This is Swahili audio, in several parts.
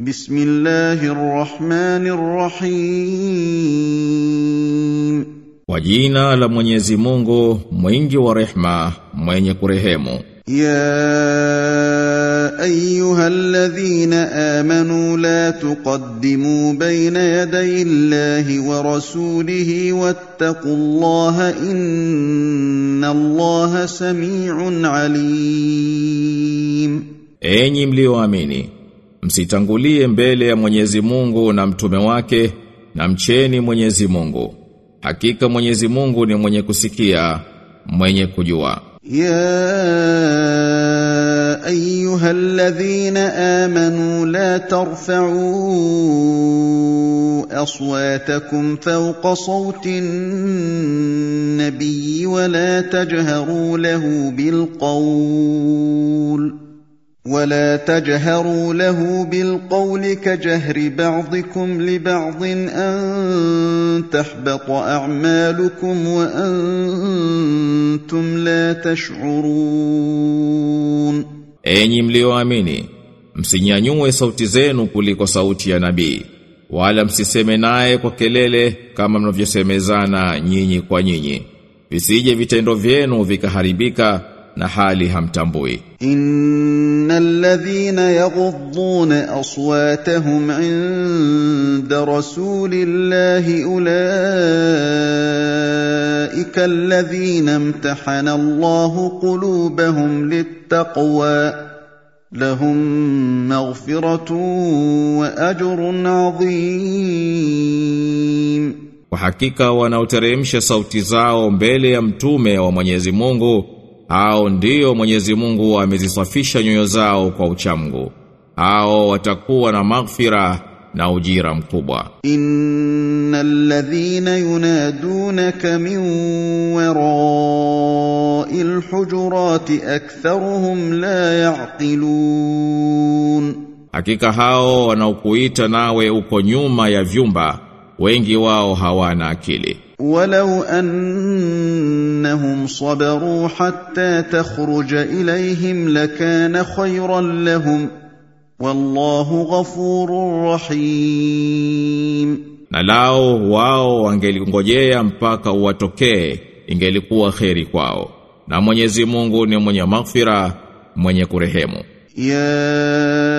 بسم الله الرحمن الرحيم. وجينا لمنيزي مونغو مينجي ورحمة مينيك ورحمة يا أيها الذين آمنوا لا تقدموا بين يدي الله ورسوله واتقوا الله إن الله سميع عليم أيني مليو أميني msitangulie mbele ya Mwenyezi Mungu na mtume wake na mcheni Mwenyezi Mungu. Hakika Mwenyezi Mungu ni mwenye kusikia mwenye kujua. Ya ayyuhalladhina amanu la tarfa'u aswatakum fawqa sawti an-nabiy wa la tajharu lahu bilqawl ولا تجهروا له بالقول كجهر بعضكم لبعض ان تحبط اعمالكم وانتم لا تشعرون Enyi mlioamini msinyanyue sauti zenu kuliko sauti ya nabii wala msiseme naye kwa kelele kama mnavyosemezana nyinyi kwa nyinyi visije vitendo vyenu vikaharibika na hali hamtambui. Innal ladhina yaghudduna aswatahum inda rasulillahi ulaika alladhina imtahana Allahu qulubahum littaqwa. Lahum maghfiratun wa ajrun adhim kwa hakika wanaoteremsha sauti zao mbele ya mtume wa Mwenyezi Mungu hao ndio Mwenyezi Mungu amezisafisha nyoyo zao kwa uchamgu. Hao watakuwa na maghfira na ujira mkubwa. Innal ladhina yunadunaka min wara'il hujurati aktharuhum la ya'qilun, hakika hao wanaokuita nawe uko nyuma ya vyumba wengi wao hawana akili. ولو انهم صبروا حتى تخرج اليهم لكان خيرا لهم والله غفور رحيم na lao wao wangelingojea mpaka uwatokee ingelikuwa kheri kwao na Mwenyezi Mungu ni mwenye maghfira mwenye kurehemu يا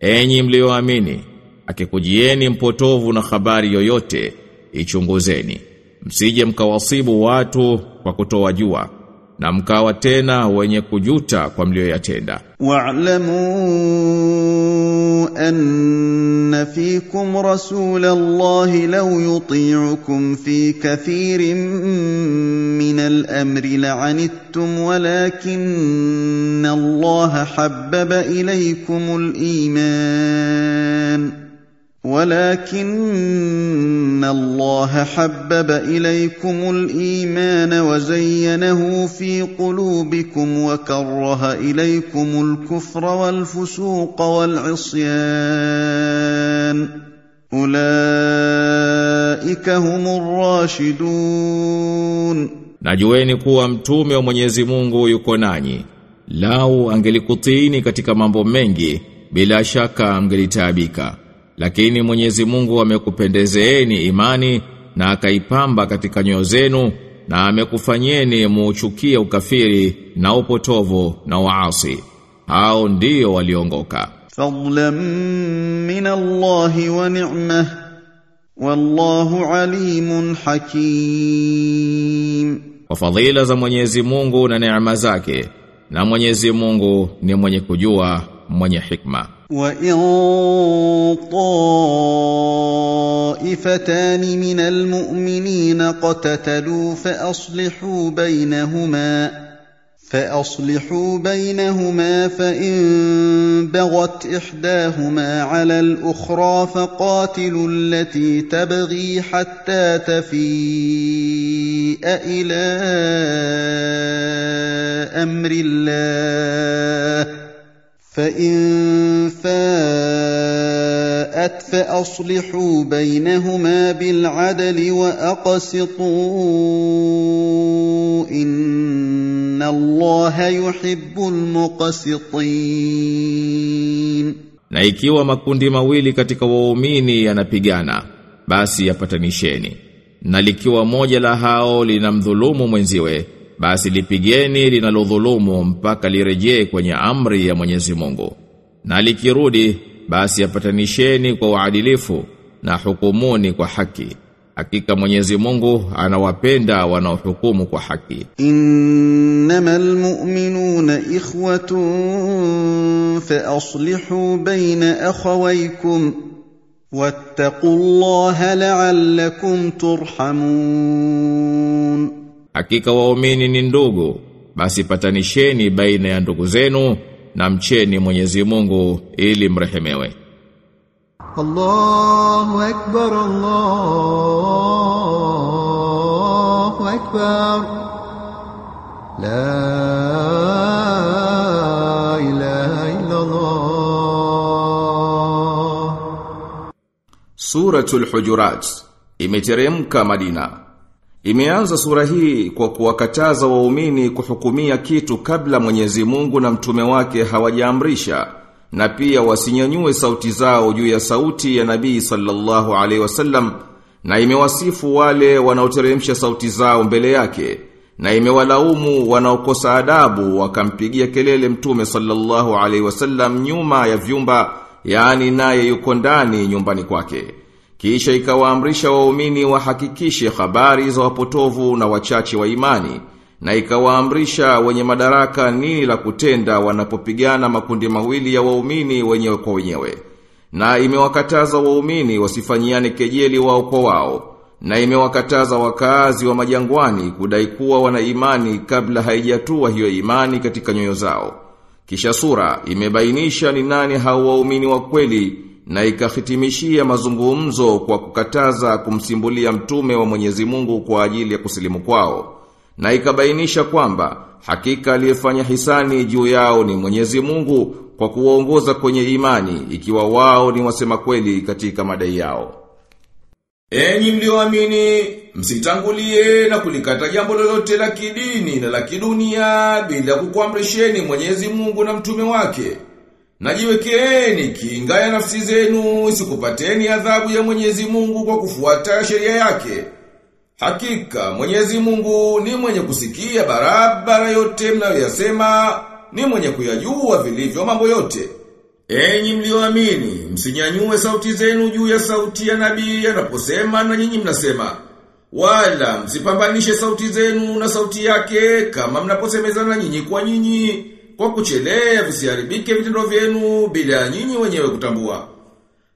Enyi mlioamini, akikujieni mpotovu na habari yoyote, ichunguzeni. Msije mkawasibu watu kwa kutoa jua na mkawa tena wenye kujuta kwa mlioyatenda. Wa'lamu anna fikum rasulallahi law yuti'ukum fi kathirin الأمر لعنتم ولكن الله حبب إليكم الإيمان ولكن الله حبب إليكم الإيمان وزينه في قلوبكم وكره إليكم الكفر والفسوق والعصيان أولئك هم الراشدون Najueni kuwa mtume wa Mwenyezi Mungu yuko nanyi. Lau angelikutiini katika mambo mengi, bila shaka mgelitaabika. Lakini Mwenyezi Mungu amekupendezeeni imani na akaipamba katika nyoyo zenu na amekufanyeni muuchukie ukafiri na upotovu na waasi. Hao ndio waliongoka. Fadlan min Allah wa ni'ma Wallahu alimun hakim. Kwa fadhila za Mwenyezi Mungu na neema zake, na Mwenyezi Mungu ni mwenye kujua, mwenye hikma. وان طائفتان من المؤمنين اقتتلوا فاصلحوا بينهما فاصلحوا بينهما فان بغت احداهما على الاخرى فقاتلوا التي تبغي حتى تفيء الى امر الله فان فاءت فاصلحوا بينهما بالعدل واقسطوا ان الله يحب المقسطين Na ikiwa makundi mawili katika waumini yanapigana, basi yapatanisheni. na likiwa moja la hao linamdhulumu mwenziwe basi lipigeni linalodhulumu mpaka lirejee kwenye amri ya Mwenyezi Mungu. Na likirudi basi apatanisheni kwa uadilifu na hukumuni kwa haki. Hakika Mwenyezi Mungu anawapenda wanaohukumu kwa haki. Innamal mu'minuna ikhwatun fa aslihu baina akhawaykum. Wattaqu Allah la'allakum turhamun Hakika waumini ni ndugu. Basi patanisheni baina ya ndugu zenu na mcheni Mwenyezi Mungu ili mrehemewe. Allahu akbar Allahu akbar. La ilaha illa Allah Suratul Hujurat imeteremka Madina. Imeanza sura hii kwa kuwakataza waumini kuhukumia kitu kabla Mwenyezi Mungu na mtume wake hawajaamrisha na pia wasinyanyue sauti zao juu ya sauti ya Nabii sallallahu alaihi wasallam na imewasifu wale wanaoteremsha sauti zao mbele yake na imewalaumu wanaokosa adabu wakampigia kelele mtume sallallahu alaihi wasallam nyuma ya vyumba yaani naye yuko ndani nyumbani kwake kisha ikawaamrisha waumini wahakikishe habari za wapotovu na wachache wa imani na ikawaamrisha wenye madaraka nini la kutenda wanapopigana makundi mawili ya waumini wenyewe kwa wenyewe. Na imewakataza waumini wasifanyiane kejeli wao kwa wao na imewakataza wakaazi wa majangwani kudai kuwa wana imani kabla haijatua hiyo imani katika nyoyo zao. Kisha sura imebainisha ni nani hao waumini wa kweli na ikahitimishia mazungumzo kwa kukataza kumsimbulia mtume wa Mwenyezi Mungu kwa ajili ya kusilimu kwao na ikabainisha kwamba hakika aliyefanya hisani juu yao ni Mwenyezi Mungu kwa kuwaongoza kwenye imani ikiwa wao ni wasema kweli katika madai yao. Enyi mlioamini, msitangulie na kulikata jambo lolote la kidini na la kidunia bila kukuamrisheni Mwenyezi Mungu na mtume wake. Najiwekeeni kinga ya nafsi zenu isikupateni adhabu ya Mwenyezi Mungu kwa kufuata sheria yake. Hakika Mwenyezi Mungu ni mwenye kusikia barabara yote mnayoyasema, ni mwenye kuyajua vilivyo mambo yote. Enyi mlioamini, msinyanyue sauti zenu juu ya sauti ya nabii anaposema na nyinyi mnasema. Wala msipambanishe sauti zenu na sauti yake kama mnaposemezana nyinyi kwa nyinyi kwa kuchelea visiharibike vitendo vyenu bila nyinyi wenyewe kutambua.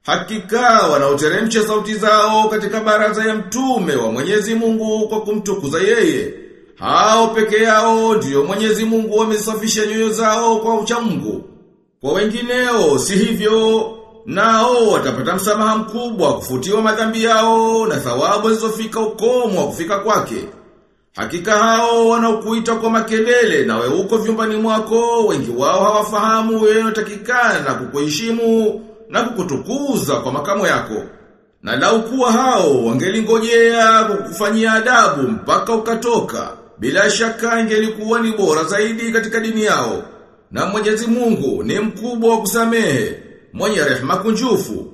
Hakika wanaoteremsha sauti zao katika baraza ya mtume wa Mwenyezi Mungu kwa kumtukuza yeye. Hao peke yao ndiyo Mwenyezi Mungu wamesafisha nyoyo zao kwa ucha Mungu. Kwa wengineo si hivyo, nao watapata msamaha mkubwa kufutiwa madhambi yao na thawabu zilizofika ukomo wa kufika kwake. Hakika hao wanaokuita kwa makelele nawe uko vyumbani mwako, wengi wao hawafahamu wewe unatakikana kukuheshimu na kukutukuza kwa makamo yako. Na lau kuwa hao wangelingojea kukufanyia adabu mpaka ukatoka, bila shaka ingelikuwa ni bora zaidi katika dini yao. Na Mwenyezi Mungu ni mkubwa wa kusamehe, mwenye rehema kunjufu.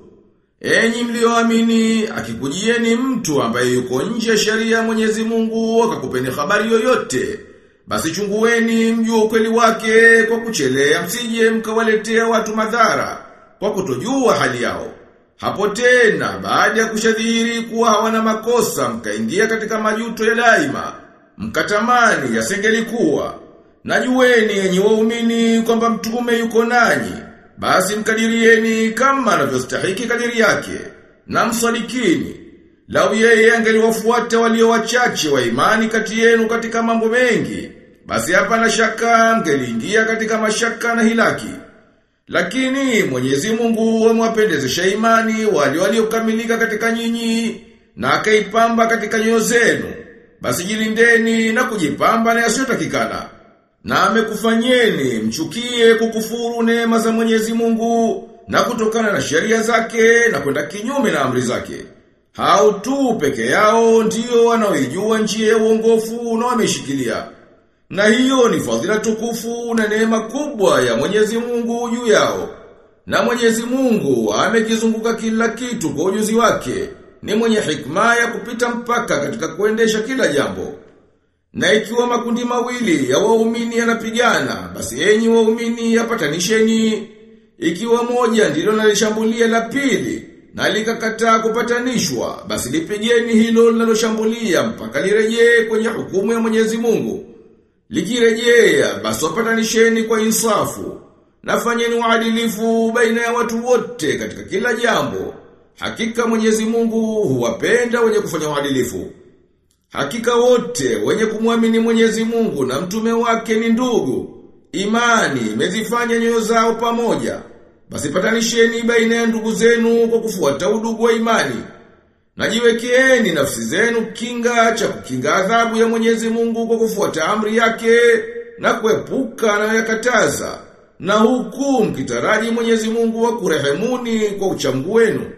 Enyi mlioamini, akikujieni mtu ambaye yuko nje sheria ya Mwenyezi Mungu akakupeni habari yoyote, basi chungueni mjue ukweli wake kwa kuchelea msije mkawaletea watu madhara kwa kutojua hali yao. Hapo tena baada ya kushadhiri kuwa hawana makosa mkaingia katika majuto ya daima, mkatamani yasengeli yasengelikuwa. Najueni enyi waumini kwamba mtume yuko nanyi, basi mkadirieni kama anavyostahiki kadiri yake, na msadikini. Lau yeye angeliwafuata walio wachache wa imani kati yenu katika mambo mengi, basi hapa na shaka mgeliingia katika mashaka na hilaki. Lakini Mwenyezi Mungu amewapendezesha imani wale waliokamilika katika nyinyi na akaipamba katika nyoyo zenu. Basi jilindeni na kujipamba na yasiyotakikana. Na amekufanyeni mchukie kukufuru neema za Mwenyezi Mungu na kutokana na sheria zake na kwenda kinyume na amri zake. Hao tu peke yao ndio wanaoijua njia ya uongofu na wameshikilia. Na hiyo ni fadhila tukufu na neema kubwa ya Mwenyezi Mungu juu yao. Na Mwenyezi Mungu amekizunguka kila kitu kwa ujuzi wake. Ni mwenye hikma ya kupita mpaka katika kuendesha kila jambo. Na ikiwa makundi mawili ya waumini yanapigana, basi enyi waumini yapatanisheni. Ikiwa moja ndilo nalishambulia la pili, na likakataa kupatanishwa, basi lipigeni hilo linaloshambulia mpaka lirejee kwenye hukumu ya Mwenyezi Mungu. Likirejea, basi wapatanisheni kwa insafu. Nafanyeni uadilifu baina ya watu wote katika kila jambo. Hakika Mwenyezi Mungu huwapenda wenye kufanya uadilifu. Hakika wote wenye kumwamini Mwenyezi Mungu na mtume wake ni ndugu. Imani imezifanya nyoyo zao pamoja. basipatanisheni baina ya ndugu zenu kwa kufuata udugu wa imani. Najiwekeeni nafsi zenu kinga cha kukinga adhabu ya Mwenyezi Mungu kwa kufuata amri yake na kuepuka na yakataza. Na huku mkitaraji Mwenyezi Mungu wa kurehemuni kwa uchangu wenu.